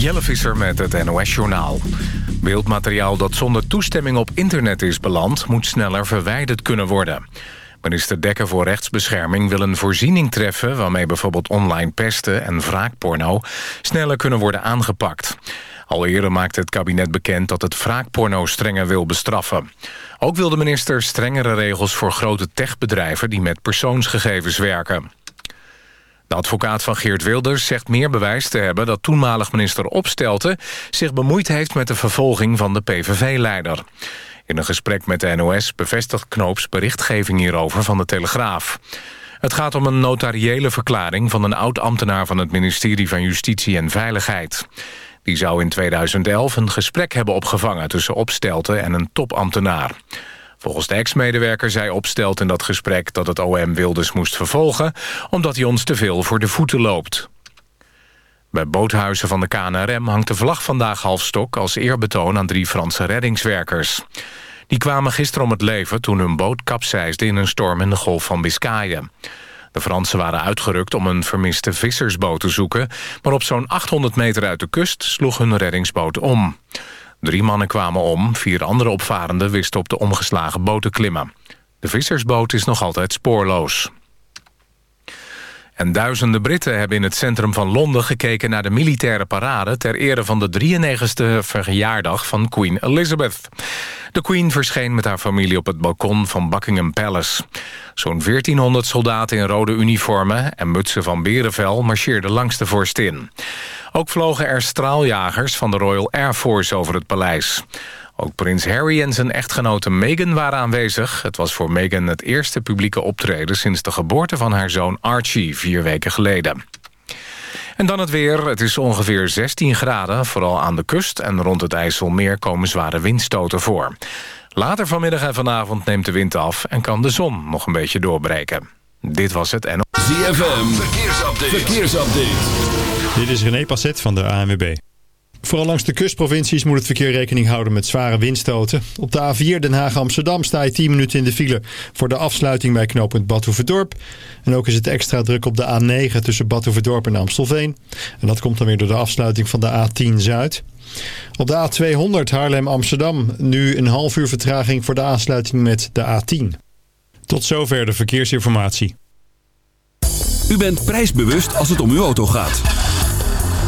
Jelle Visser met het NOS-journaal. Beeldmateriaal dat zonder toestemming op internet is beland... moet sneller verwijderd kunnen worden. Minister Dekker voor Rechtsbescherming wil een voorziening treffen... waarmee bijvoorbeeld online pesten en wraakporno... sneller kunnen worden aangepakt. Al eerder maakte het kabinet bekend dat het wraakporno strenger wil bestraffen. Ook wil de minister strengere regels voor grote techbedrijven... die met persoonsgegevens werken. De advocaat van Geert Wilders zegt meer bewijs te hebben... dat toenmalig minister Opstelten zich bemoeid heeft... met de vervolging van de PVV-leider. In een gesprek met de NOS bevestigt Knoops berichtgeving hierover van de Telegraaf. Het gaat om een notariële verklaring van een oud-ambtenaar... van het ministerie van Justitie en Veiligheid. Die zou in 2011 een gesprek hebben opgevangen tussen Opstelten en een topambtenaar. Volgens de ex-medewerker zei Opstelt in dat gesprek dat het OM Wilders moest vervolgen... omdat hij ons te veel voor de voeten loopt. Bij boothuizen van de KNRM hangt de vlag vandaag halfstok... als eerbetoon aan drie Franse reddingswerkers. Die kwamen gisteren om het leven toen hun boot kapseisde... in een storm in de golf van Biscayen. De Fransen waren uitgerukt om een vermiste vissersboot te zoeken... maar op zo'n 800 meter uit de kust sloeg hun reddingsboot om. Drie mannen kwamen om, vier andere opvarenden wisten op de omgeslagen boot te klimmen. De vissersboot is nog altijd spoorloos. En duizenden Britten hebben in het centrum van Londen gekeken naar de militaire parade... ter ere van de 93e verjaardag van Queen Elizabeth. De Queen verscheen met haar familie op het balkon van Buckingham Palace. Zo'n 1400 soldaten in rode uniformen en mutsen van berenvel marcheerden langs de vorstin. Ook vlogen er straaljagers van de Royal Air Force over het paleis. Ook prins Harry en zijn echtgenote Meghan waren aanwezig. Het was voor Meghan het eerste publieke optreden... sinds de geboorte van haar zoon Archie vier weken geleden. En dan het weer. Het is ongeveer 16 graden, vooral aan de kust... en rond het IJsselmeer komen zware windstoten voor. Later vanmiddag en vanavond neemt de wind af... en kan de zon nog een beetje doorbreken. Dit was het en... ZFM, verkeersupdate. verkeersupdate. Dit is René Passet van de ANWB. Vooral langs de kustprovincies moet het verkeer rekening houden met zware windstoten. Op de A4 Den Haag-Amsterdam sta je 10 minuten in de file voor de afsluiting bij knooppunt Badhoevedorp. En ook is het extra druk op de A9 tussen Badhoevedorp en Amstelveen. En dat komt dan weer door de afsluiting van de A10 Zuid. Op de A200 Haarlem-Amsterdam nu een half uur vertraging voor de aansluiting met de A10. Tot zover de verkeersinformatie. U bent prijsbewust als het om uw auto gaat.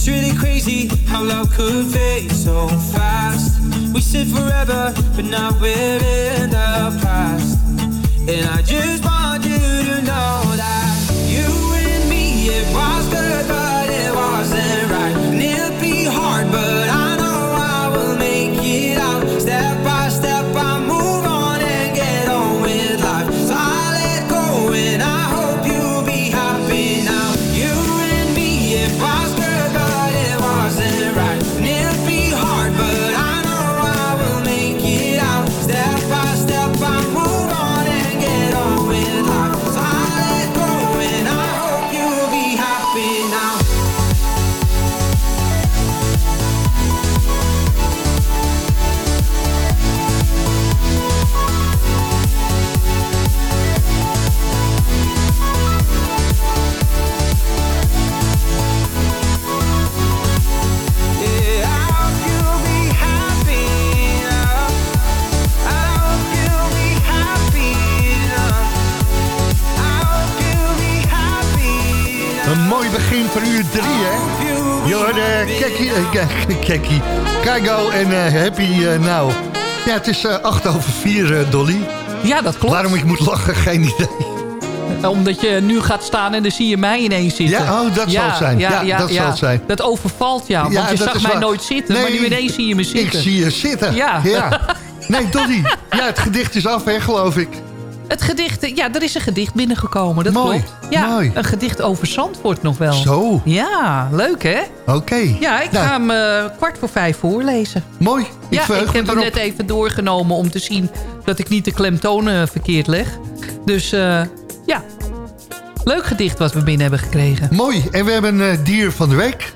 it's really crazy how love could fade so fast. We said forever, but now we're in the past. And I just Kekkie, Kaigo en eh, Happy Now. Ja, het is eh, acht over vier, Dolly. Ja, dat klopt. Waarom ik moet lachen, geen idee. Omdat je nu gaat staan en dan zie je mij ineens zitten. Ja, oh, dat zal het zijn. Ja, dat zal het zijn. Dat overvalt jou, want je zag mij waar. nooit zitten. maar nu ineens zie je me zitten. Ik zie je zitten. Ja. Nee, Dolly. Ja, het gedicht is af, hè, geloof ik. Het gedicht, ja, er is een gedicht binnengekomen, dat Mooi, klopt. Ja, mooi. een gedicht over Zandvoort nog wel. Zo. Ja, leuk hè? Oké. Ja, ik Nou, ga hem eh, kwart voor vijf voorlezen. Mooi. Ik ja, ik heb hem net even doorgenomen om te zien dat ik niet de klemtonen verkeerd leg. Dus eh, ja, leuk gedicht wat we binnen hebben gekregen. Mooi. En we hebben een eh, dier van de week.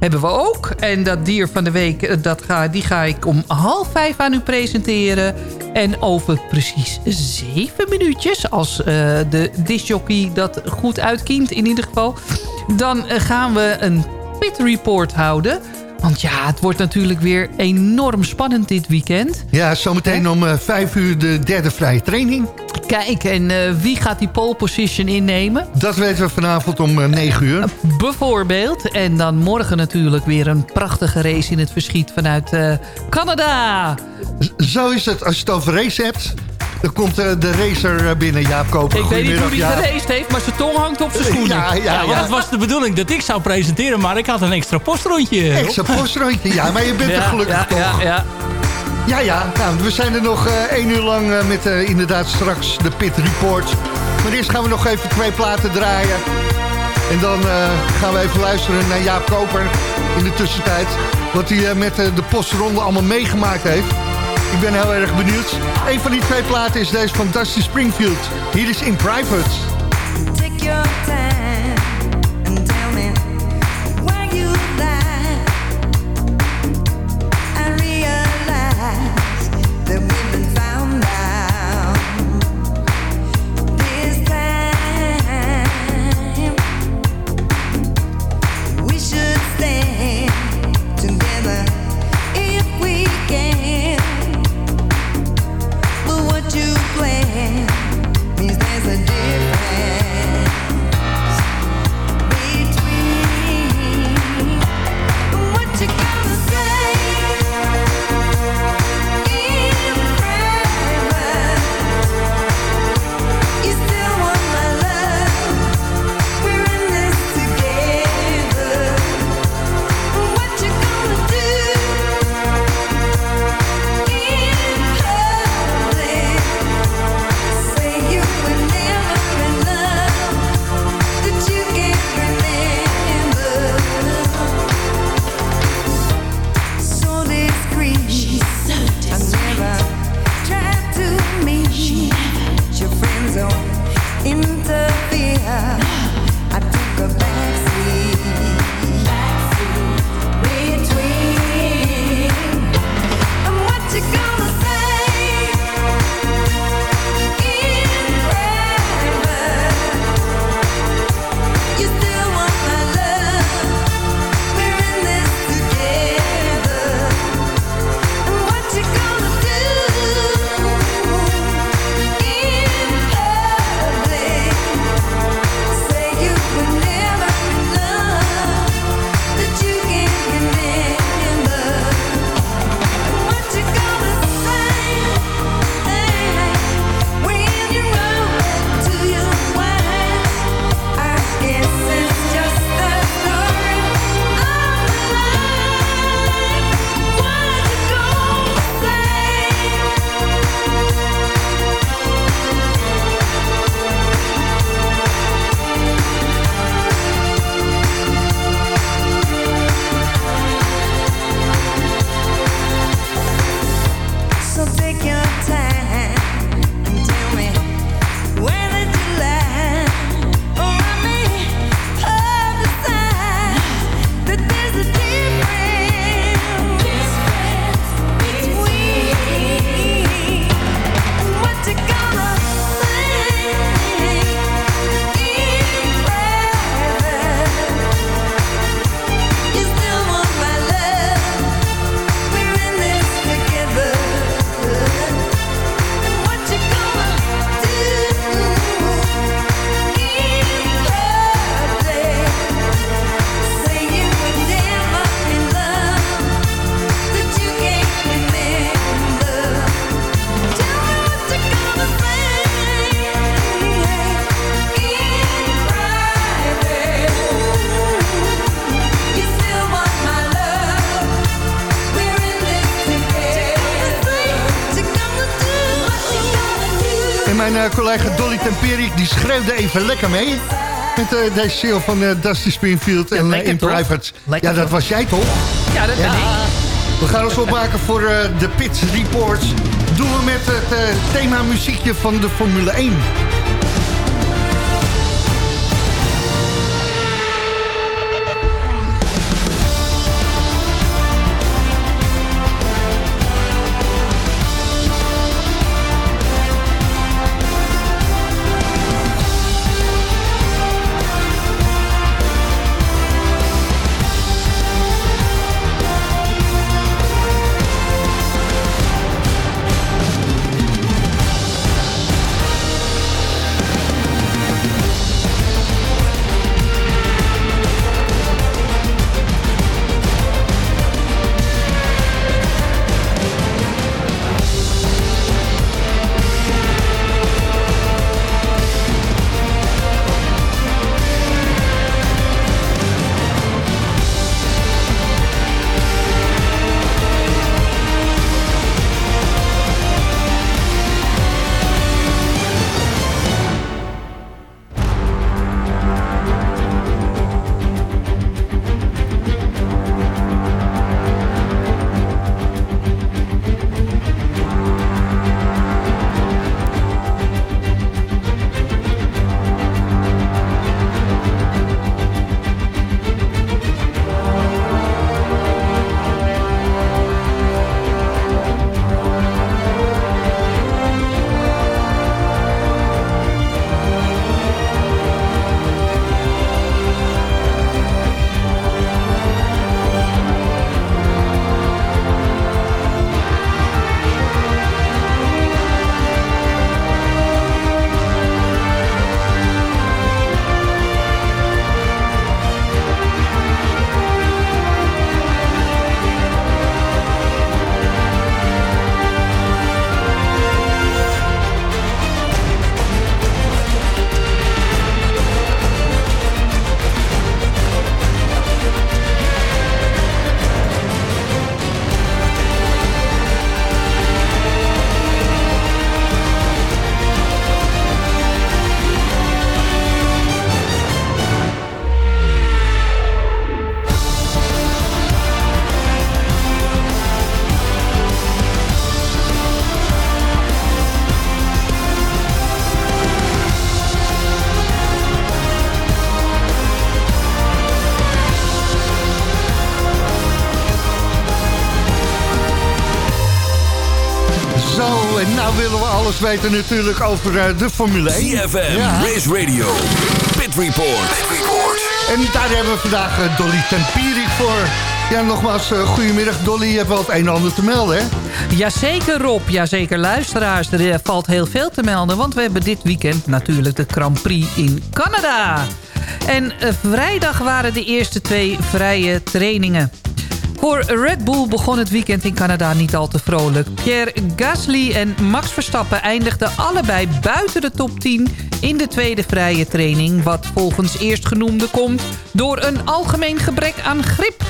Hebben we ook. En dat dier van de week, eh, dat ga, die ga ik om half vijf aan u presenteren. En over precies zeven minuutjes, als eh, de disjockey dat goed uitkiemt in ieder geval... dan eh, gaan we een pit report houden. Want ja, het wordt natuurlijk weer enorm spannend dit weekend. Ja, zometeen om eh, vijf uur de derde vrije training. Kijk, en eh, wie gaat die pole position innemen? Dat weten we vanavond om eh, negen uur. Bijvoorbeeld. En dan morgen natuurlijk weer een prachtige race in het verschiet vanuit Canada. Zo is het. Als je het over race hebt, er komt eh, de racer eh, binnen, Jaap Koper. Ik weet niet hoe hij ja. heeft, maar zijn tong hangt op zijn schoenen. Ja, ja, het was de bedoeling dat ik zou presenteren, maar ik had een extra postrondje. Extra postrondje, ja, maar je bent er gelukkig toch. Ja, ja. Ja, ja. Nou, we zijn er nog eh, één uur lang met inderdaad straks de Pit Report. Maar eerst gaan we nog even twee platen draaien. En dan gaan we even luisteren naar Jaap Koper in de tussentijd. Wat hij met de postronde allemaal meegemaakt heeft ik ben heel erg benieuwd. Een van die twee platen is deze fantastische Springfield. Hier is In Private. Your. En Perik die schreeuwden even lekker mee. Met uh, deze show van eh, Dusty Springfield en eh, In Private. Ja, dat was jij toch? Ja, dat ja. Ik. We gaan ons opmaken voor de Pits Reports. Doen we met het thema muziekje van de Formule 1. Alles weten natuurlijk over eh, de Formule 1. CFM, Ja. Race Radio, Pit Report. En daar hebben we vandaag eh, Dolly Tempierik voor. Ja, nogmaals, eh, goedemiddag Dolly. Je hebt wel het een en ander te melden, hè? Jazeker Rob, jazeker luisteraars. Er valt heel veel te melden, want we hebben dit weekend natuurlijk de Grand Prix in Canada. En vrijdag waren de eerste twee vrije trainingen. Voor Red Bull begon het weekend in Canada niet al te vrolijk. Pierre Gasly en Max Verstappen eindigden allebei buiten de top 10 in de tweede vrije training... wat volgens eerstgenoemde komt door een algemeen gebrek aan grip.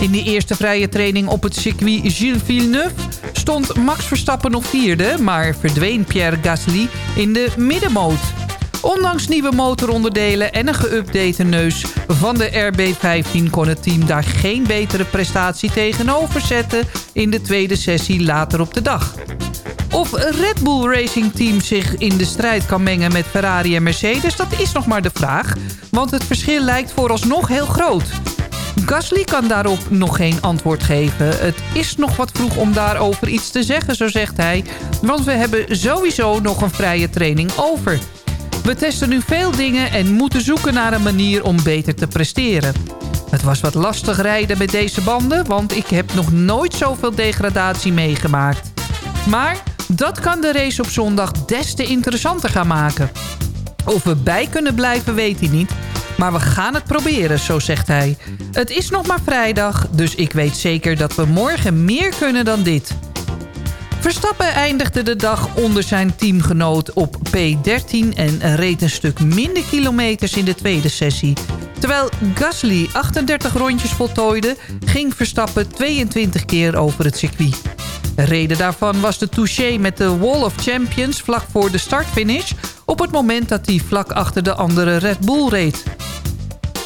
In die eerste vrije training op het circuit Gilles Villeneuve stond Max Verstappen nog vierde, maar verdween Pierre Gasly in de middenmoot. Ondanks nieuwe motoronderdelen en een geüpdate neus van de RB15 kon het team daar geen betere prestatie tegenover zetten in de tweede sessie later op de dag. Of Red Bull Racing Team zich in de strijd kan mengen met Ferrari en Mercedes, dat is nog maar de vraag. Want het verschil lijkt vooralsnog heel groot. Gasly kan daarop nog geen antwoord geven. Het is nog wat vroeg om daarover iets te zeggen, zo zegt hij. Want we hebben sowieso nog een vrije training over. We testen nu veel dingen en moeten zoeken naar een manier om beter te presteren. Het was wat lastig rijden met deze banden, want ik heb nog nooit zoveel degradatie meegemaakt. Maar dat kan de race op zondag des te interessanter gaan maken. Of we bij kunnen blijven weet hij niet. Maar we gaan het proberen, zo zegt hij. Het is nog maar vrijdag, dus ik weet zeker dat we morgen meer kunnen dan dit. Verstappen eindigde de dag onder zijn teamgenoot op P13... en reed een stuk minder kilometers in de tweede sessie. Terwijl Gasly 38 rondjes voltooide... ging Verstappen 22 keer over het circuit. De reden daarvan was de touché met de Wall of Champions... vlak voor de startfinish... op het moment dat hij vlak achter de andere Red Bull reed.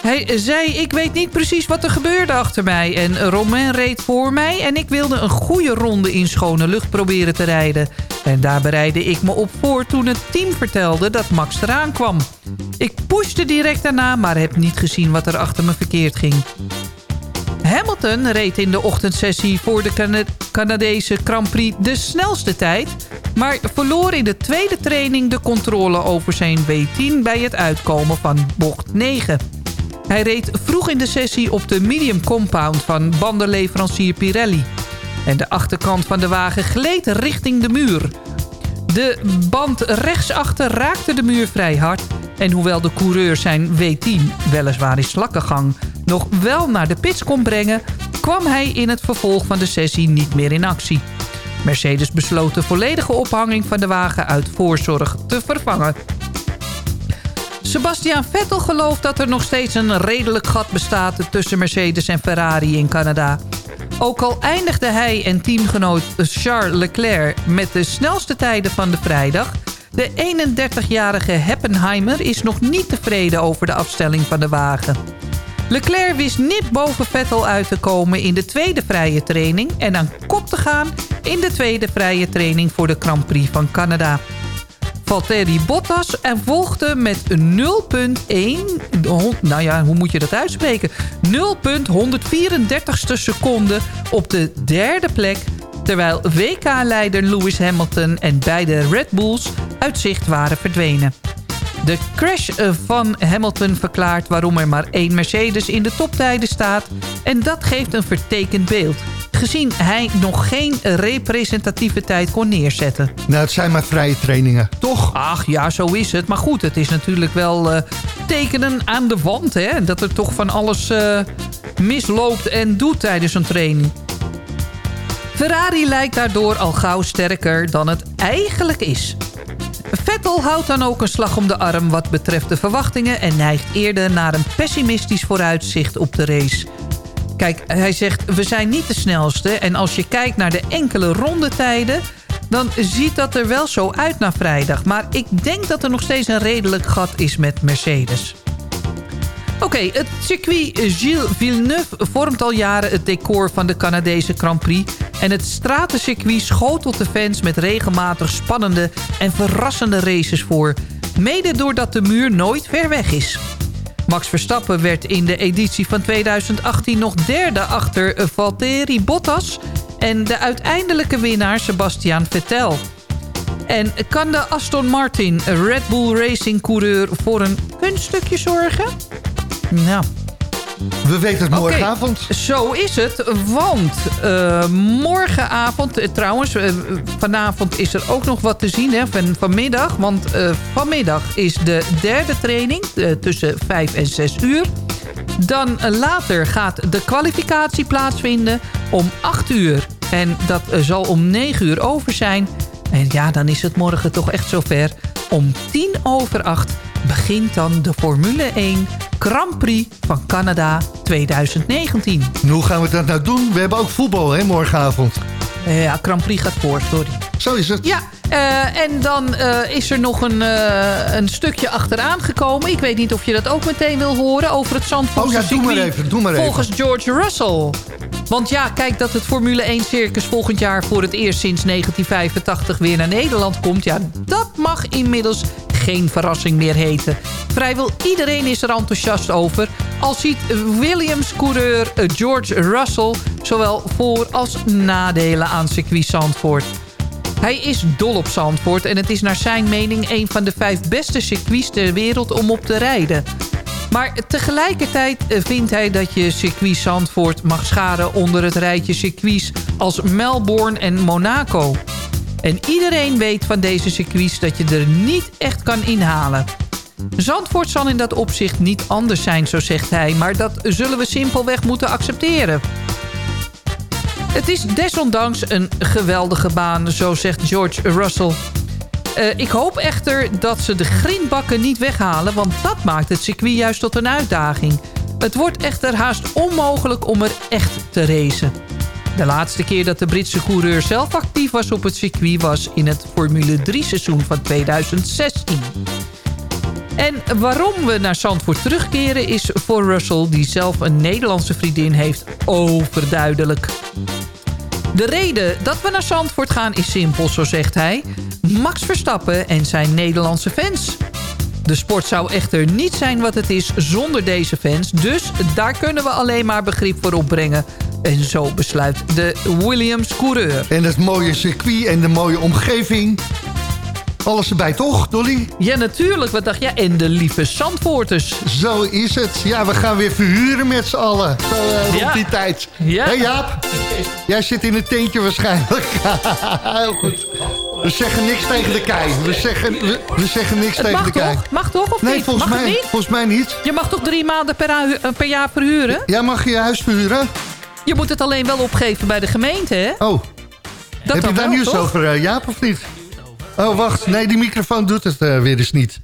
Hij zei, ik weet niet precies wat er gebeurde achter mij. En Romain reed voor mij en ik wilde een goede ronde in schone lucht proberen te rijden. En daar bereidde ik me op voor toen het team vertelde dat Max eraan kwam. Ik pushte direct daarna, maar heb niet gezien wat er achter me verkeerd ging. Hamilton reed in de ochtendsessie voor de Cana- Canadese Grand Prix de snelste tijd... maar verloor in de tweede training de controle over zijn W10 bij het uitkomen van bocht 9. Hij reed vroeg in de sessie op de medium compound van bandenleverancier Pirelli. En de achterkant van de wagen gleed richting de muur. De band rechtsachter raakte de muur vrij hard... en hoewel de coureur zijn W10, weliswaar in slakkengang... nog wel naar de pits kon brengen... kwam hij in het vervolg van de sessie niet meer in actie. Mercedes besloot de volledige ophanging van de wagen uit voorzorg te vervangen. Sebastian Vettel gelooft dat er nog steeds een redelijk gat bestaat... tussen Mercedes en Ferrari in Canada. Ook al eindigde hij en teamgenoot Charles Leclerc... met de snelste tijden van de vrijdag... de 31-jarige Heppenheimer is nog niet tevreden over de afstelling van de wagen. Leclerc wist niet boven Vettel uit te komen in de tweede vrije training... en aan kop te gaan in de tweede vrije training voor de Grand Prix van Canada. Valtteri Bottas en volgde met 0,1... Nou ja, hoe moet je dat uitspreken? 0,134ste seconde op de derde plek... terwijl WK-leider Lewis Hamilton en beide Red Bulls uit zicht waren verdwenen. De crash eh, van Hamilton verklaart waarom er maar één Mercedes in de toptijden staat... en dat geeft een vertekend beeld gezien hij nog geen representatieve tijd kon neerzetten. Nou, het zijn maar vrije trainingen, toch? Ach ja, zo is het. Maar goed, het is natuurlijk wel eh, tekenen aan de wand... Hè? dat er toch van alles eh, misloopt en doet tijdens een training. Ferrari lijkt daardoor al gauw sterker dan het eigenlijk is. Vettel houdt dan ook een slag om de arm wat betreft de verwachtingen... en neigt eerder naar een pessimistisch vooruitzicht op de race... Kijk, hij zegt, we zijn niet de snelste. En als je kijkt naar de enkele rondetijden... dan ziet dat er wel zo uit na vrijdag. Maar ik denk dat er nog steeds een redelijk gat is met Mercedes. Oké, het circuit Gilles Villeneuve vormt al jaren het decor van de Canadese Grand Prix... en het stratencircuit schotelt de fans met regelmatig spannende en verrassende races voor... mede doordat de muur nooit ver weg is. Max Verstappen werd in de editie van 2018 nog derde achter Valtteri Bottas... en de uiteindelijke winnaar Sebastian Vettel. En kan de Aston Martin Red Bull Racing coureur voor een kunststukje zorgen? Nou, We weten het morgenavond. Zo is het, want eh, morgenavond, eh, trouwens, eh, vanavond is er ook nog wat te zien hè, van, vanmiddag. Want vanmiddag is de derde training tussen 5 en 6 uur. Dan later gaat de kwalificatie plaatsvinden om 8 uur. En dat zal om 9 uur over zijn. En ja, dan is het morgen toch echt zover. Om 10 over 8 begint dan de Formule 1 Grand Prix van Canada 2019. En hoe gaan we dat nou doen? We hebben ook voetbal, hè, morgenavond. Eh, ja, Grand Prix gaat voor, sorry. Zo is het. Ja, eh, en dan eh, is er nog een, een stukje achteraan gekomen. Ik weet niet of je dat ook meteen wil horen over het Zandvoortse Oh ja, doe maar even, doe maar even. Volgens George Russell. Want ja, kijk dat het Formule 1 circus volgend jaar voor het eerst sinds 1985 weer naar Nederland komt. Ja, dat mag inmiddels geen verrassing meer heten. Vrijwel iedereen is er enthousiast over. Al ziet Williams-coureur George Russell zowel voor- als nadelen aan circuit Zandvoort. Hij is dol op Zandvoort en het is naar zijn mening... een van de vijf beste circuits ter wereld om op te rijden. Maar tegelijkertijd vindt hij dat je circuit Zandvoort mag scharen... onder het rijtje circuits als Melbourne en Monaco. En iedereen weet van deze circuits dat je er niet echt kan inhalen. Zandvoort zal in dat opzicht niet anders zijn, zo zegt hij... maar dat zullen we simpelweg moeten accepteren. Het is desondanks een geweldige baan, zo zegt George Russell. Eh, ik hoop echter dat ze de grindbakken niet weghalen... want dat maakt het circuit juist tot een uitdaging. Het wordt echter haast onmogelijk om er echt te racen. De laatste keer dat de Britse coureur zelf actief was op het circuit... was in het Formule 3-seizoen van 2016. En waarom we naar Zandvoort terugkeren is voor Russell... die zelf een Nederlandse vriendin heeft, overduidelijk. De reden dat we naar Zandvoort gaan is simpel, zo zegt hij. Max Verstappen en zijn Nederlandse fans. De sport zou echter niet zijn wat het is zonder deze fans. Dus daar kunnen we alleen maar begrip voor opbrengen. En zo besluit de Williams-coureur. En het mooie circuit en de mooie omgeving. Alles erbij toch, Dolly? Ja, natuurlijk. Wat dacht je? En de lieve Zandvoorters. Zo is het. Ja, we gaan weer verhuren met z'n allen. Zo, eh, Ja. die tijd. Ja. Hé Jaap? Jij zit in een tentje waarschijnlijk. Heel goed. We zeggen niks tegen de kei. We zeggen, we, we zeggen niks Het tegen de kei. toch? Mag toch of Nee, niet? volgens mag mij, niet? volgens mij niet. Je mag toch drie maanden per, eh, per jaar verhuren? Ja, mag je je huis verhuren? Je moet het alleen wel opgeven bij de gemeente, hè? Oh. Dat Heb je daar nieuws toch? over, eh, Jaap, of niet? Oh, wacht. Nee, die microfoon doet het eh, weer eens niet.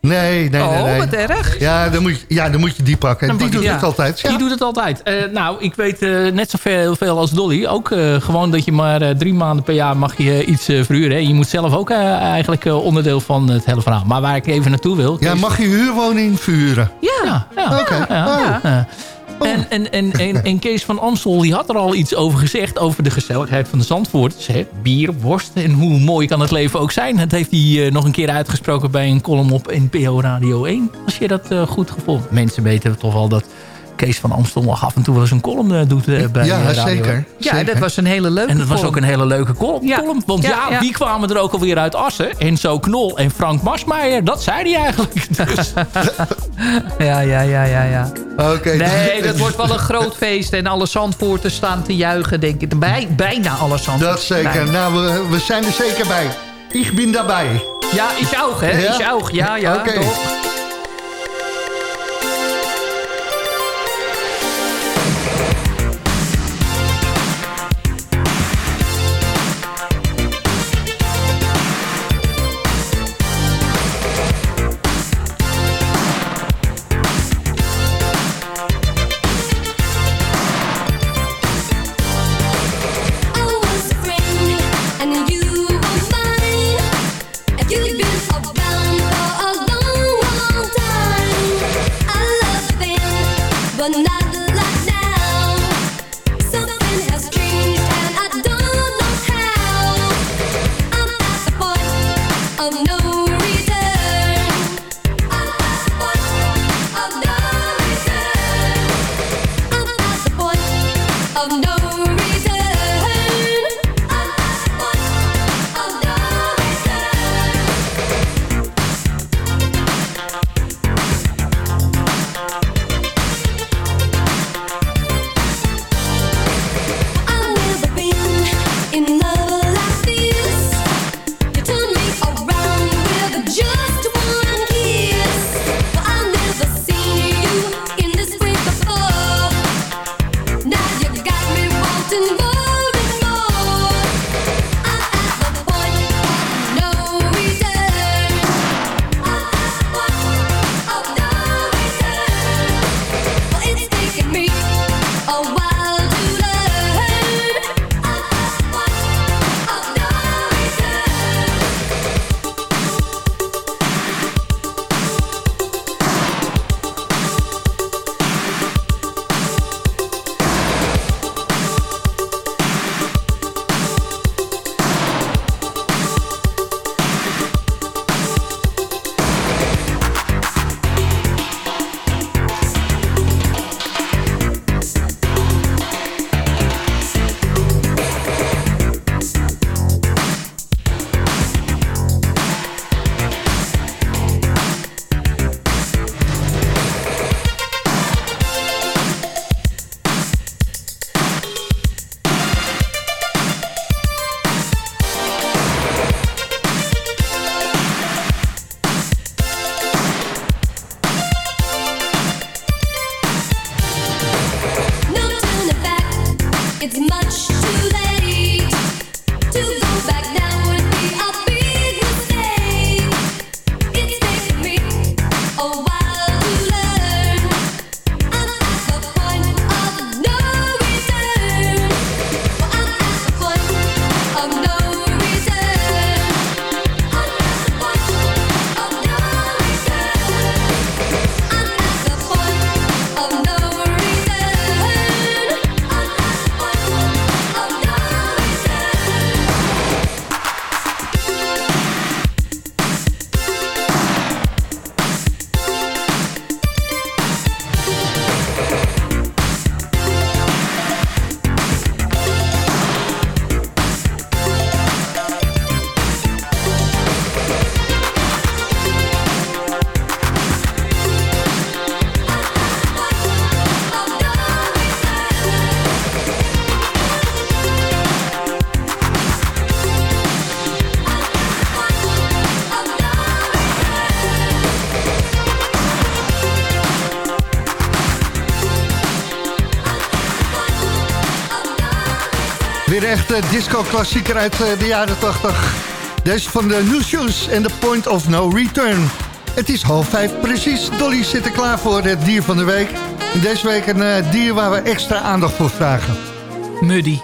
Nee, nee, nee. Oh, nee. wat erg. Ja, dan moet je, ja, dan moet je die pakken. Dan die doet het altijd. Die doet het altijd. Eh, nou, ik weet eh, net zoveel veel als Dolly. Ook eh, gewoon dat je maar eh, drie maanden per jaar mag je iets eh, verhuren. En je moet zelf ook eh, eigenlijk eh, onderdeel van het hele verhaal. Maar waar ik even naartoe wil... Ja, mag je huurwoning verhuren? Ja, ja. Oké. ja, Oh. En, en, en, en, en Kees van Amstel die had er al iets over gezegd... over de gezelligheid van de Zandvoorters. Hè? Bier, worst en hoe mooi kan het leven ook zijn. Dat heeft hij eh, nog een keer uitgesproken bij een column op NPO Radio 1. Als je dat eh, goed gevoeld. Mensen weten toch wel dat Kees van Amstel nog af en toe wel eens een column eh, doet eh, bij Ja, eh, Radio zeker. 1. Ja, dat was een hele leuke En dat was ook een hele leuke column. Ja. column. Want ja, Ja, ja. die kwamen er ook alweer uit Assen. En zo Knol en Frank Masmeijer. Dat zei hij eigenlijk. Dus. Ja, ja, ja, ja, ja. Oké. Nee, dat wordt wel een groot feest. En alle Zandvoorters staan te juichen, denk ik. Bij, bijna alle Zandvoorters. Dat zeker. Bijna. Nou, we, we zijn er zeker bij. Ik ben daarbij. Ja, is ook, hè? Ja? Is ook, ja, ja. Oké. Toch? But Weer echt een disco-klassieker uit eh, de jaren 80. Deze van de New Shoes en The Point of No Return. Het is half vijf precies. Dolly zit er klaar voor het dier van de week. Deze week een eh, dier waar we extra aandacht voor vragen. Muddy.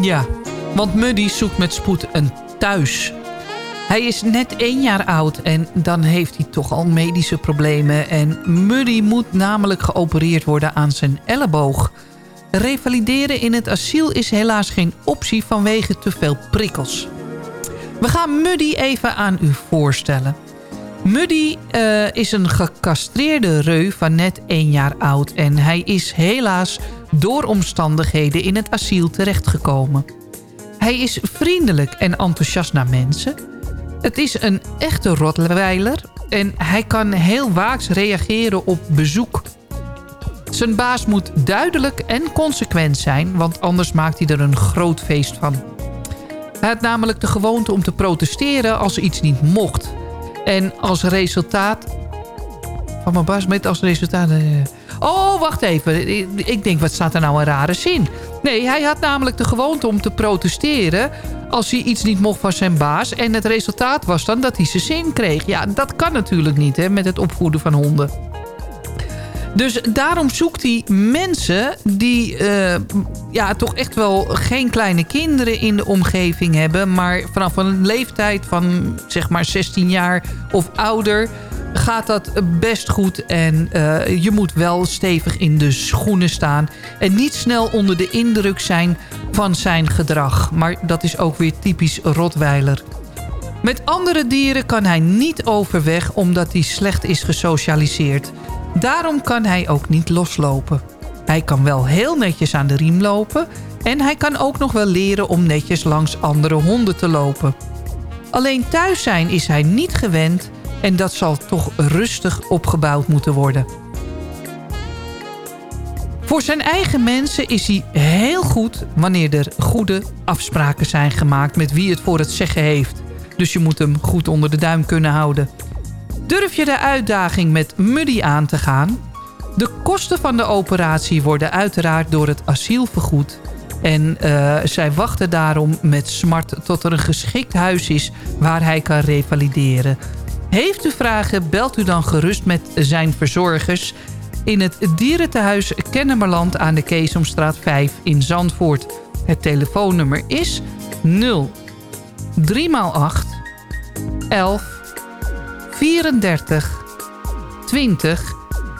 Ja, want Muddy zoekt met spoed een thuis. Hij is net één jaar oud en dan heeft hij toch al medische problemen. En Muddy moet namelijk geopereerd worden aan zijn elleboog. Revalideren in het asiel is helaas geen optie vanwege te veel prikkels. We gaan Muddy even aan u voorstellen. Muddy eh, is een gecastreerde reu van net één jaar oud... en hij is helaas door omstandigheden in het asiel terechtgekomen. Hij is vriendelijk en enthousiast naar mensen. Het is een echte rotweiler en hij kan heel waaks reageren op bezoek. Zijn baas moet duidelijk en consequent zijn... want anders maakt hij er een groot feest van. Hij had namelijk de gewoonte om te protesteren als iets niet mocht... En als resultaat... Van mijn baas met als resultaat... eh, Oh, wacht even. Ik- denk, wat staat er nou een rare zin? Nee, hij had namelijk de gewoonte om te protesteren... als hij iets niet mocht van zijn baas. En het resultaat was dan dat hij zijn zin kreeg. Ja, dat kan natuurlijk niet hè, met het opvoeden van honden. Dus daarom zoekt hij mensen die eh, ja, toch echt wel geen kleine kinderen in de omgeving hebben. Maar vanaf een leeftijd van zeg maar 16 jaar of ouder gaat dat best goed. En eh, je moet wel stevig in de schoenen staan. En niet snel onder de indruk zijn van zijn gedrag. Maar dat is ook weer typisch Rotweiler. Met andere dieren kan hij niet overweg omdat hij slecht is gesocialiseerd. Daarom kan hij ook niet loslopen. Hij kan wel heel netjes aan de riem lopen... en hij kan ook nog wel leren om netjes langs andere honden te lopen. Alleen thuis zijn is hij niet gewend... en dat zal toch rustig opgebouwd moeten worden. Voor zijn eigen mensen is hij heel goed... wanneer er goede afspraken zijn gemaakt... met wie het voor het zeggen heeft. Dus je moet hem goed onder de duim kunnen houden. Durf je de uitdaging met Muddy aan te gaan? De kosten van de operatie worden uiteraard door het asiel vergoed. En eh, zij wachten daarom met smart tot er een geschikt huis is waar hij kan revalideren. Heeft u vragen, belt u dan gerust met zijn verzorgers... in het dierentehuis Kennemerland aan de Keesomstraat 5 in Zandvoort. Het telefoonnummer is 0 3x8 11 34 20.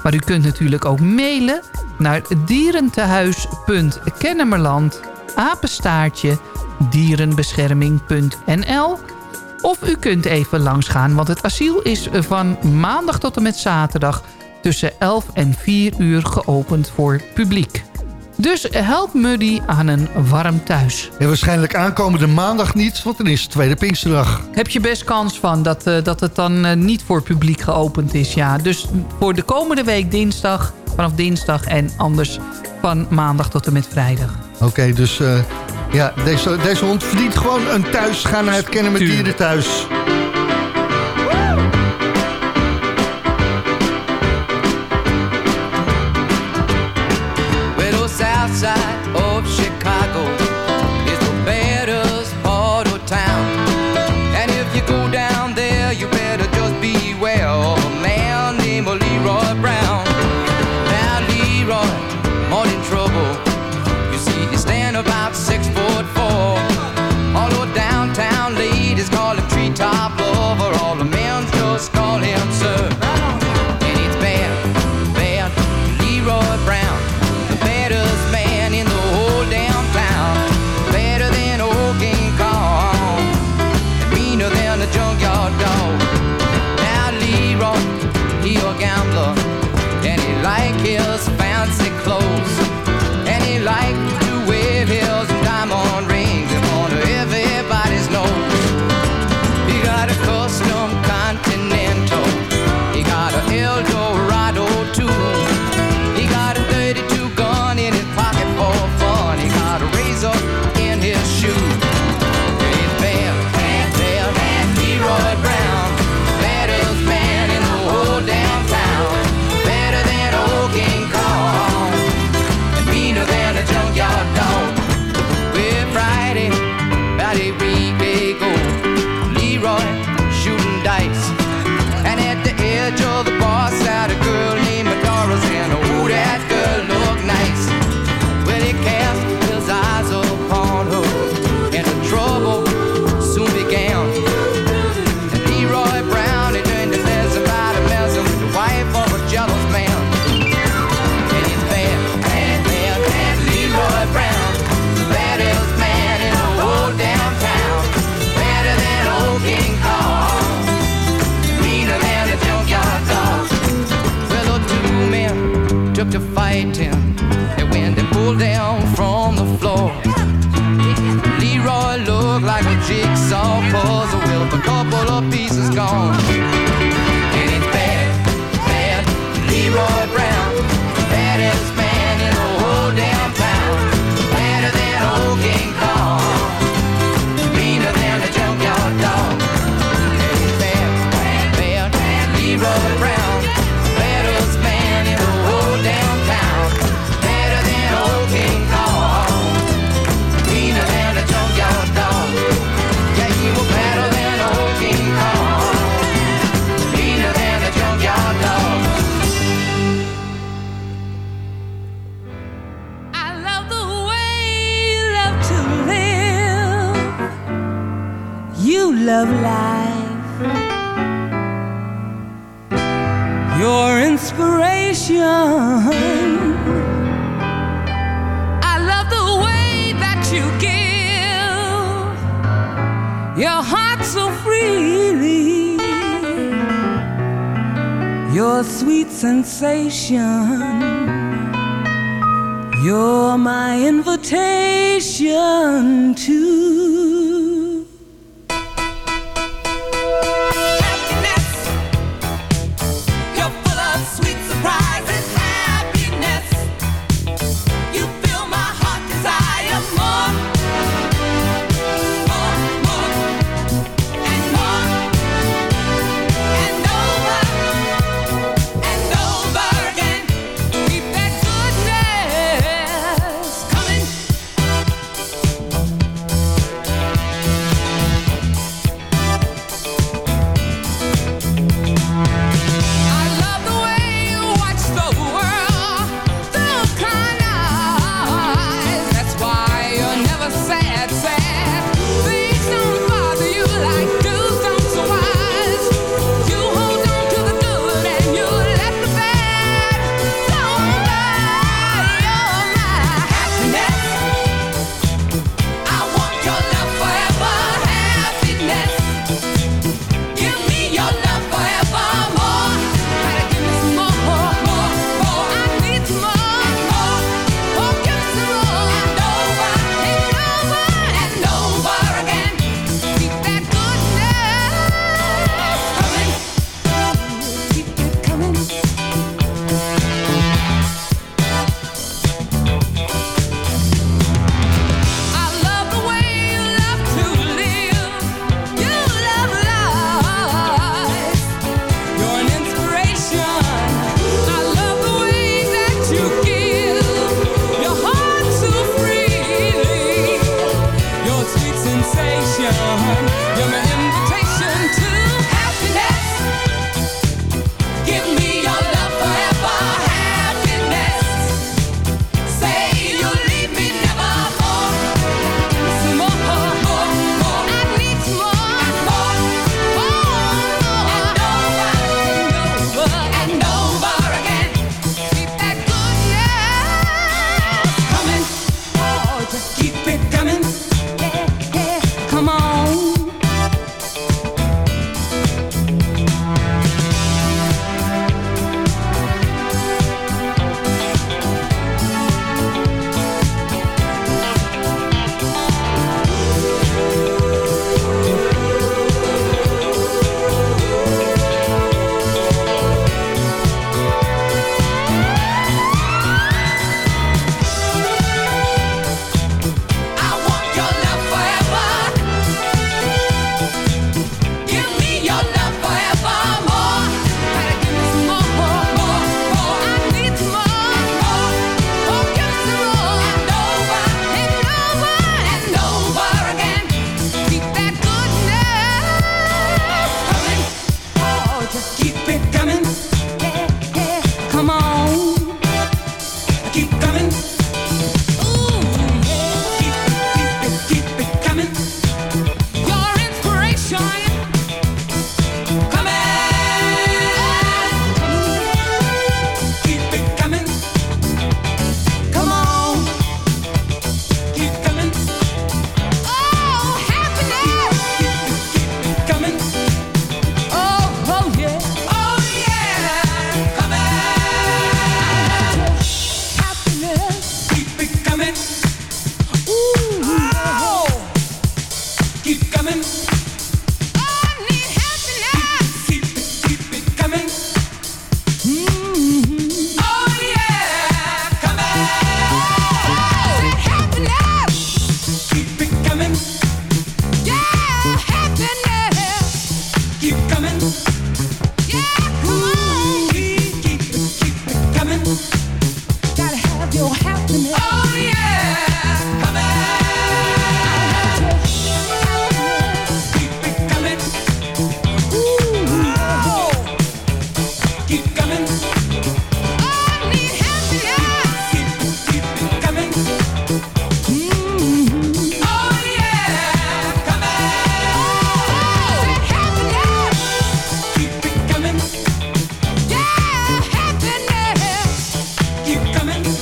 Maar u kunt natuurlijk ook mailen naar dierentehuis.kennemerland apenstaartje dierenbescherming.nl of u kunt even langsgaan, want het asiel is van maandag tot en met zaterdag tussen 11 en 4 uur geopend voor publiek. Dus help Muddy aan een warm thuis. En waarschijnlijk aankomende maandag niet, want dan is het tweede Pinksterdag. Heb je best kans van dat, eh, dat het dan eh, niet voor publiek geopend is. Ja. Dus voor de komende week dinsdag, vanaf dinsdag en anders van maandag tot en met vrijdag. Oké, dus eh, ja, deze, deze hond verdient gewoon een thuis. Ga naar het Kennen met. Dieren thuis.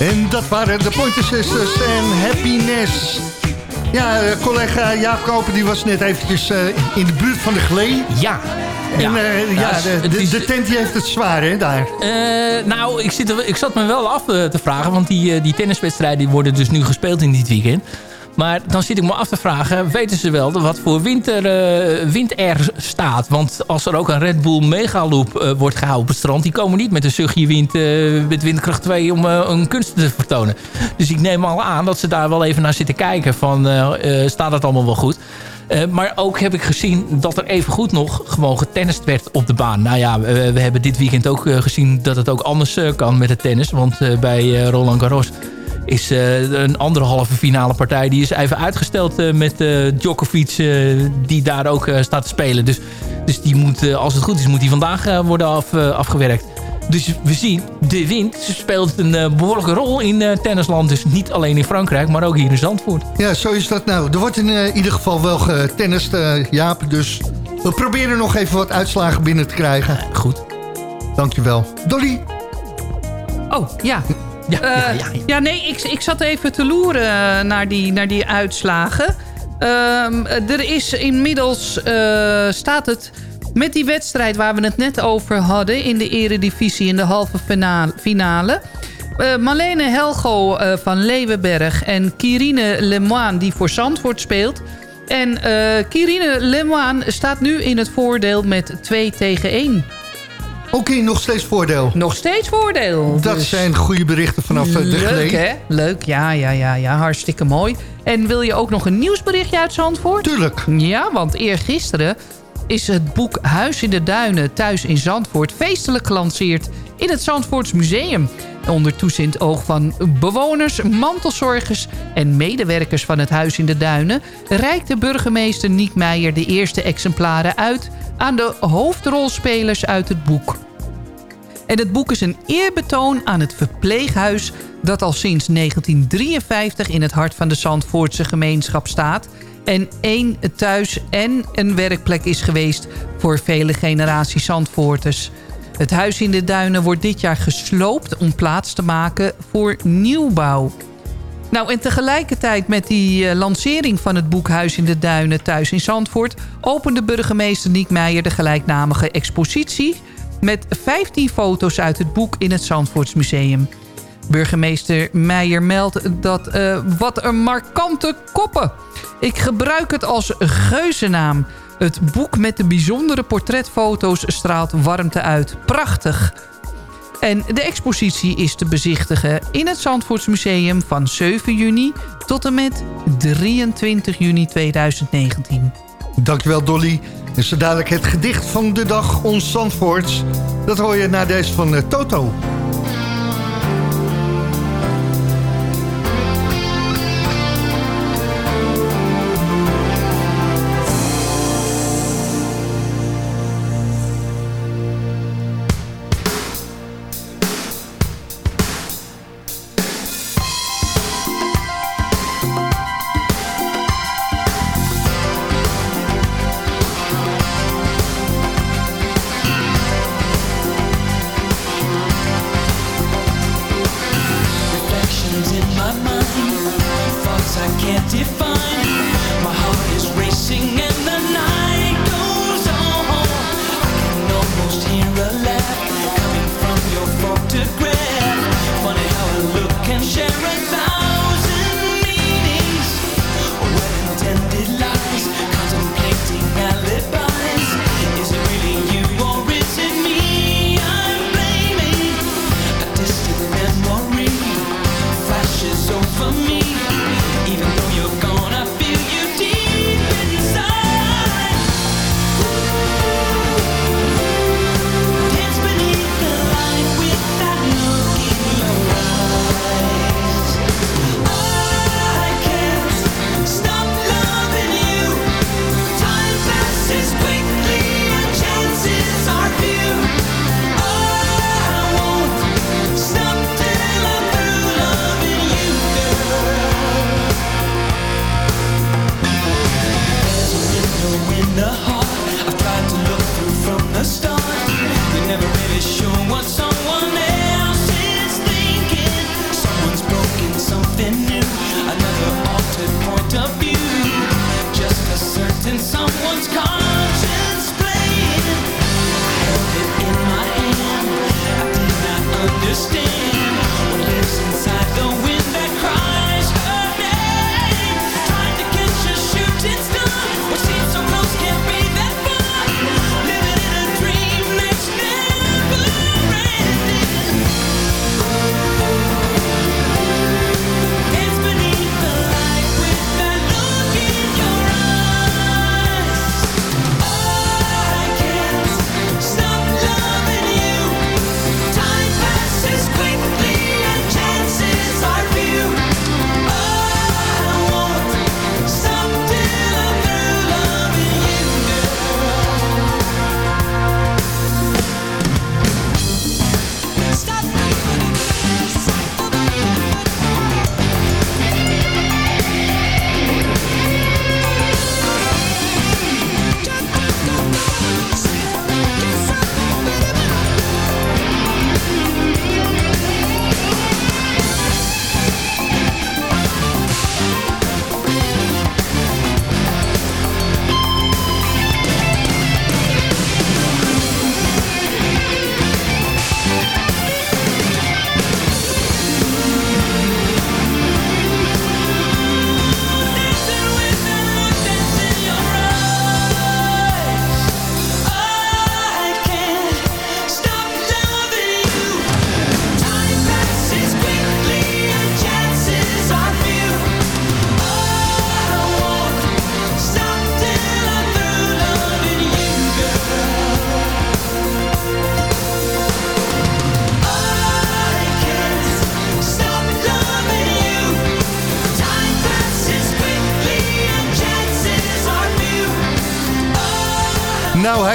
En dat waren de Pointer Sisters en Happiness. Ja, eh, collega Jaap Koper die was net eventjes eh, in de buurt van de Glee. Ja. En Ja. eh, Ja, ja, het de, de, is- de tent die heeft het zwaar, hè, daar. Nou, ik, zit ik zat me wel af te vragen. Want die, die tenniswedstrijden worden dus nu gespeeld in dit weekend. Maar dan zit ik me af te vragen... weten ze wel wat voor winter, eh, wind er staat? Want als er ook een Red Bull Megaloop eh, wordt gehouden op het strand... die komen niet met een zuchtje wind eh, met windkracht 2 om een kunst te vertonen. Dus ik neem al aan dat ze daar wel even naar zitten kijken. Van, staat het allemaal wel goed? Maar ook heb ik gezien dat er even goed nog gewoon getennist werd op de baan. Nou ja, we, hebben dit weekend ook gezien dat het ook anders kan met het tennis. Want bij Roland Garros is eh, een andere halve finale partij... die is even uitgesteld eh, met eh, Djokovic, eh, die daar ook eh, staat te spelen. Dus, dus die moet, eh, als het goed is, moet die vandaag eh, worden af, eh, afgewerkt. Dus we zien, de wind speelt een eh, behoorlijke rol in eh, tennisland. Dus niet alleen in Frankrijk, maar ook hier in Zandvoort. Ja, zo is dat nou. Er wordt in ieder geval wel getennist, eh, Jaap. Dus we proberen nog even wat uitslagen binnen te krijgen. Goed. Dankjewel. Dolly? Oh, ja. Ja, ja, nee, ik, ik zat even te loeren eh, naar die, naar die uitslagen. Ehm, er is inmiddels, eh, staat het met die wedstrijd waar we het net over hadden... in de eredivisie in de halve finale... eh, Marlene Helgo eh, van Leeuwenberg en Kirine Lemoine die voor Zandvoort speelt... En eh Kirine Lemoine staat nu in het voordeel met 2 tegen 1. Oké, nog steeds voordeel. Nog steeds voordeel. Dat dus- zijn goede berichten vanaf eh, de Leuk, hè? Leuk, ja, ja, ja, ja. Hartstikke mooi. En wil je ook nog een nieuwsberichtje uit Zandvoort? Tuurlijk. Ja, want eergisteren is het boek Huis in de Duinen thuis in Zandvoort... feestelijk gelanceerd in het Zandvoorts Museum. Onder toezicht oog van bewoners, mantelzorgers en medewerkers van het Huis in de Duinen... reikte burgemeester Niek Meijer de eerste exemplaren uit... aan de hoofdrolspelers uit het boek. En het boek is een eerbetoon aan het verpleeghuis... dat al sinds 1953 in het hart van de Zandvoortse gemeenschap staat... en één thuis- en een werkplek is geweest... voor vele generaties Zandvoorters. Het huis in de Duinen wordt dit jaar gesloopt... om plaats te maken voor nieuwbouw. Nou, en tegelijkertijd met die eh, lancering van het boek Huis in de Duinen thuis in Zandvoort... opende burgemeester Niek Meijer de gelijknamige expositie... met 15 foto's uit het boek in het Zandvoortsmuseum. Burgemeester Meijer meldt dat eh, wat een markante koppen. Ik gebruik het als geuzennaam. Het boek met de bijzondere portretfoto's straalt warmte uit. Prachtig. En de expositie is te bezichtigen in het Zandvoortsmuseum van 7 juni tot en met 23 juni 2019. Dankjewel Dolly. En zo dadelijk het gedicht van de dag, ons Zandvoorts. Dat hoor je na deze van eh, Toto.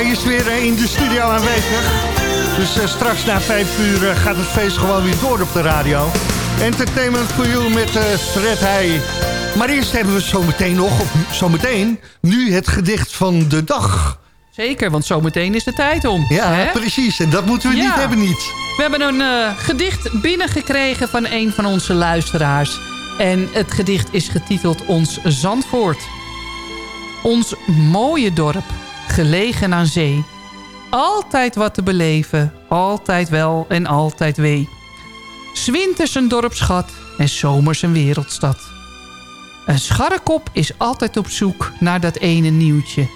Hij is weer eh, in de studio aanwezig. Dus eh, straks na vijf uur eh, gaat het feest gewoon weer door op de radio. Entertainment for you met Fred Heij. Maar eerst hebben we zometeen nog, of zometeen, nu het gedicht van de dag. Zeker, want zometeen is de tijd om. Ja, hè? precies. En dat moeten we Ja. niet hebben, niet. We hebben een gedicht binnengekregen van een van onze luisteraars. En het gedicht is getiteld Ons Zandvoort. Ons mooie dorp, gelegen aan zee. Altijd wat te beleven, altijd wel en altijd wee. Zwinters een dorpsschat en zomers een wereldstad. Een scharrekop is altijd op zoek naar dat ene nieuwtje.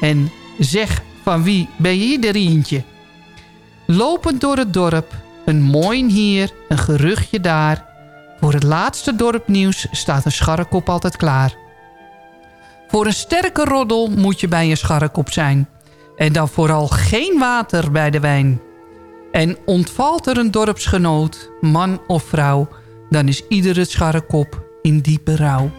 En zeg, van wie ben je de rientje? Lopend door het dorp, een mooi hier, een geruchtje daar. Voor het laatste dorpnieuws staat een scharrekop altijd klaar. Voor een sterke roddel moet je bij een scharrekop zijn. En dan vooral geen water bij de wijn. En ontvalt er een dorpsgenoot, man of vrouw... dan is iedere scharrekop in diepe rouw.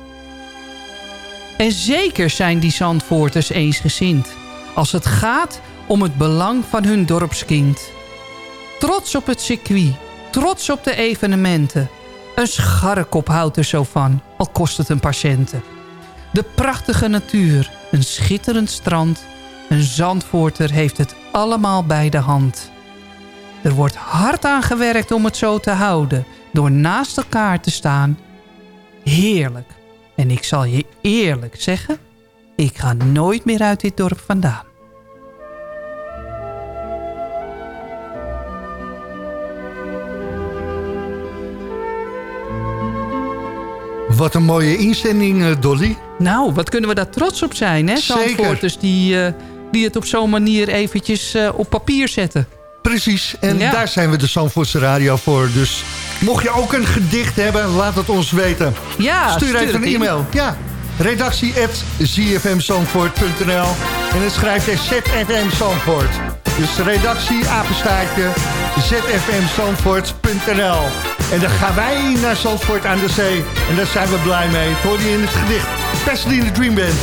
En zeker zijn die Zandvoorters eensgezind... als het gaat om het belang van hun dorpskind. Trots op het circuit, trots op de evenementen. Een scharrekop houdt er zo van, al kost het een patiënten. De prachtige natuur, een schitterend strand... een Zandvoorter heeft het allemaal bij de hand. Er wordt hard aan gewerkt om het zo te houden... door naast elkaar te staan. Heerlijk. En ik zal je eerlijk zeggen... ik ga nooit meer uit dit dorp vandaan. Wat een mooie inzending, eh, Dolly. Nou, wat kunnen we daar trots op zijn, hè? Zandvoorters die, eh, die het op zo'n manier eventjes eh, op papier zetten. Precies, en Ja. daar zijn we de Zandvoortse Radio voor. Dus mocht je ook een gedicht hebben, laat het ons weten. Ja, stuur stuur even een e-mail. Ja, redactie at zfmzandvoort.nl En het schrijft ZFM Zandvoort. Dus redactie, apenstaartje, zfmzandvoort.nl En dan gaan wij naar Zandvoort aan de zee. En daar zijn we blij mee. Het je in het gedicht. Dream Band.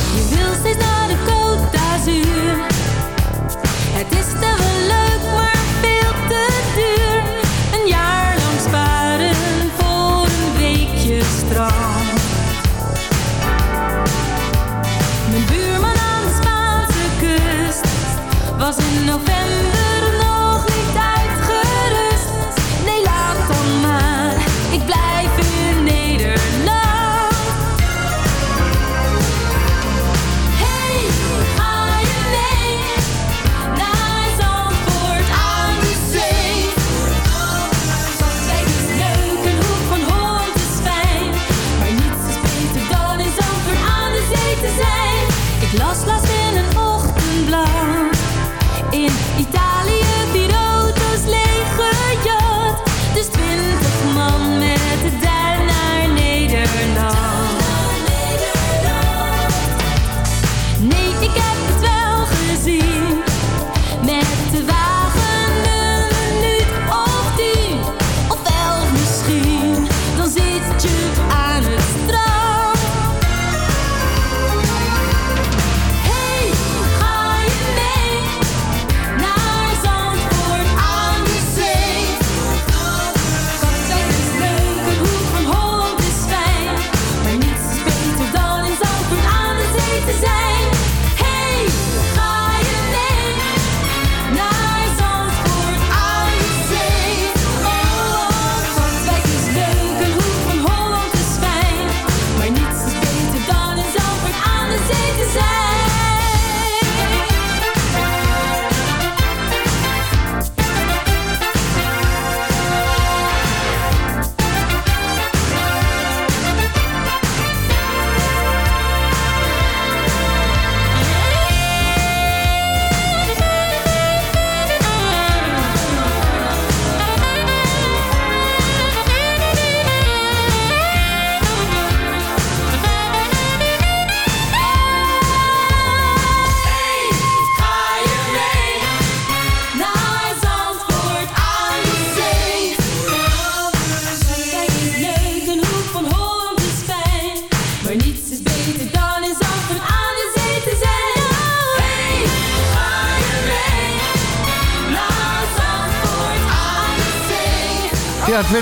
Steeds naar de Côte d'Azur. Het is te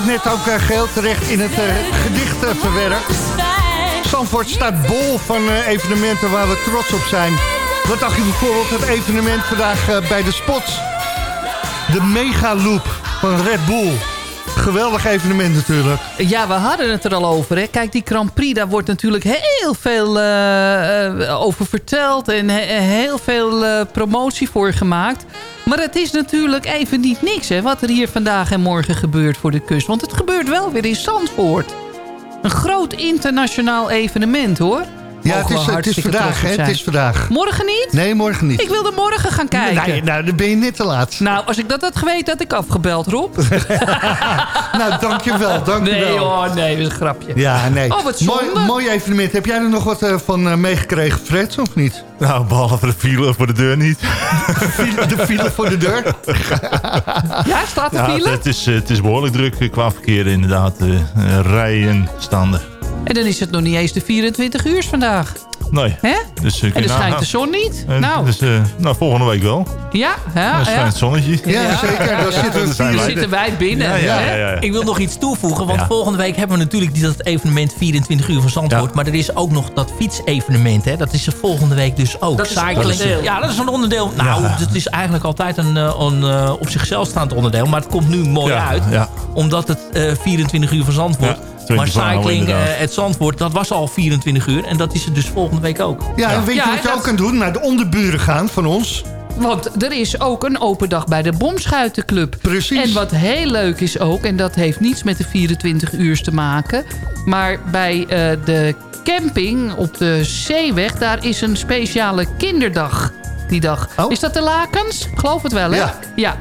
het net ook eh, geheel terecht in het eh, gedicht eh, verwerkt. Zandvoort staat bol van evenementen waar we trots op zijn. Wat dacht je bijvoorbeeld het evenement vandaag bij de Spots? De Mega Loop van Red Bull. Geweldig evenement natuurlijk. Ja, we hadden het er al over. Hè. Kijk, die Grand Prix, daar wordt natuurlijk heel veel over verteld... en he- heel veel promotie voor gemaakt. Maar het is natuurlijk even niet niks, hè, wat er hier vandaag en morgen gebeurt voor de kust. Want het gebeurt wel weer in Zandvoort. Een groot internationaal evenement, hoor. Ja, het is, het is vandaag, hè? Het is vandaag. Morgen niet? Nee, morgen niet. Ik wilde morgen gaan kijken. Nee, nou, dan ben je net te laat. Nou, als ik dat had geweten, had ik afgebeld, Rob. nou, dankjewel, dankjewel. Nee hoor, nee, dat is een grapje. Ja, nee. Oh, wat mooi, mooi evenement. Heb jij er nog wat eh, van eh, meegekregen, Fred, of niet? Nou, behalve de file voor de deur niet. De file voor de deur? Ja, staat de Ja, file? het, is, eh, het is behoorlijk druk qua verkeer inderdaad. eh, eh, rijen standen. En dan is het nog niet eens de 24 uur vandaag. Nee. Hè? Dus, eh, En dan schijnt de zon niet. En nou, Dus, eh, nou, volgende week wel. ja, ja, Dan ja. schijnt het zonnetje. Ja, zeker. Dan zitten wij zitten wij binnen. Ja, ja, hè? ja, ja. Ik wil nog iets toevoegen, want Ja. volgende week hebben we natuurlijk die- dat evenement 24 uur van Zandvoort. Maar er is ook nog dat fietsevenement. Hè? Dat is er volgende week dus ook. Dat is een Cycling. onderdeel. Ja, dat is een onderdeel. Nou, Ja. het is eigenlijk altijd een, eh, een eh, op zichzelf staand onderdeel. Maar het komt nu mooi Ja, uit. ja. Omdat het eh, 24 uur van Zandvoort. Maar 24 hour cycling, inderdaad. eh, het Zandvoort, dat was al 24 uur. En dat is het dus volgende week ook. Ja, en weet Ja, je wat je dat- ook kan doen? Naar de onderburen gaan van ons. Want er is ook een open dag bij de Bomschuitenclub. Precies. En wat heel leuk is ook, en dat heeft niets met de 24 uur te maken... maar bij eh, de camping op de Zeeweg... daar is een speciale kinderdag die dag. Oh. Is dat de Lakens? Geloof het wel, hè? Ja. ja.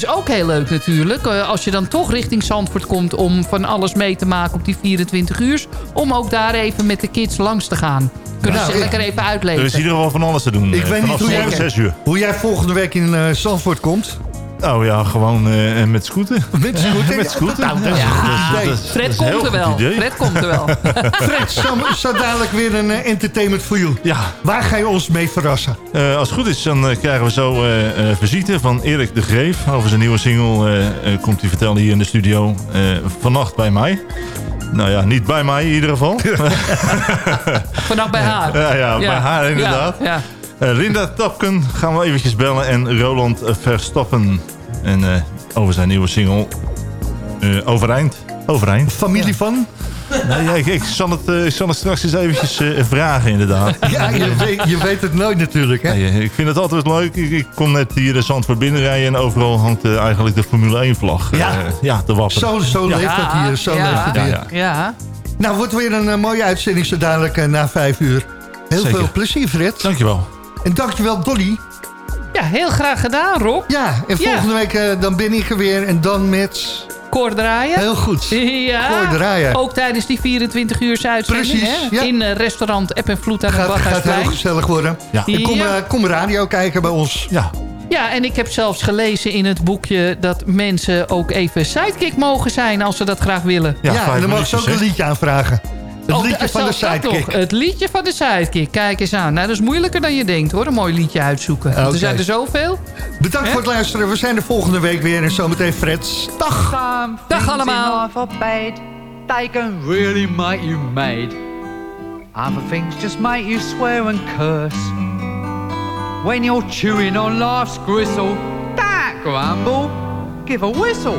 Dat is ook heel leuk natuurlijk. eh, Als je dan toch richting Zandvoort komt om van alles mee te maken op die 24 uur. Om ook daar even met de kids langs te gaan. Kunnen Nou, ze ik- lekker even Er uitleven. is in ieder geval van alles te doen. Ik eh, weet niet hoe jij, 6 uur. hoe jij volgende week in eh Zandvoort komt. Oh ja, gewoon eh, met scooter. Met scooter? met scooter. Nou, dat is een goed idee. Fred is een heel komt er goed wel. idee. Fred komt er wel. Fred, zo, zo dadelijk weer een eh, entertainment voor you. Ja, Waar ga je ons mee verrassen? Eh, als het goed is, dan krijgen we zo eh, eh, visite van Erik de Greef. Over zijn nieuwe single eh, eh, komt hij vertellen hier in de studio. eh, vannacht bij mij. Nou ja, niet bij mij in ieder geval. Vannacht bij haar. ja, ja, bij haar inderdaad. Ja, ja. Linda Tapken gaan we eventjes bellen. En Roland Verstappen. En eh, over zijn nieuwe single eh, Overeind. Overeind. Familie van? Nou, ja, ik, ik, zal het, eh, ik zal het straks eens eventjes eh, vragen inderdaad. Ja, je weet, je weet het nooit natuurlijk, hè? Nee, ik vind het altijd leuk. Ik, ik kom net hier de Zandvoort binnenrijden en overal hangt eh, eigenlijk de Formule 1 vlag. Ja. eh, ja te wapperen. Zo, zo Ja. leeft dat hier. Zo ja, leeft het Ja, hier. ja. Ja. Nou, wordt weer een eh, mooie uitzending zo dadelijk eh, na vijf uur. Heel Zeker. veel plezier, Fred. Dankjewel. En dankjewel, Dolly. ja, heel graag gedaan, Rob. Ja, en Ja. volgende week eh, dan ben ik er weer. En dan met... Koor draaien. Heel goed. Ja, Koor draaien. ook tijdens die 24 uur uitzending. Precies, ja. In eh, restaurant App en Vloed aan het Gaat, gaat heel gezellig worden. Ja. En kom, Ja. eh, kom radio kijken bij ons. Ja. Ja, en ik heb zelfs gelezen in het boekje... dat mensen ook even sidekick mogen zijn als ze dat graag willen. Ja, vijf en dan mag ze ook een liedje aanvragen. Het Oh, liedje van de sidekick. Het liedje van de sidekick. Kijk eens aan. Nou, dat is moeilijker dan je denkt hoor. Een mooi liedje uitzoeken. Oké. Er zijn er zoveel. Bedankt voor het luisteren. We zijn er volgende week weer. En zometeen Fred. Dag. Dag allemaal. are bad. They can really make you mad. Other things just make you swear and curse. When you're chewing on life's gristle, don't grumble, give a whistle.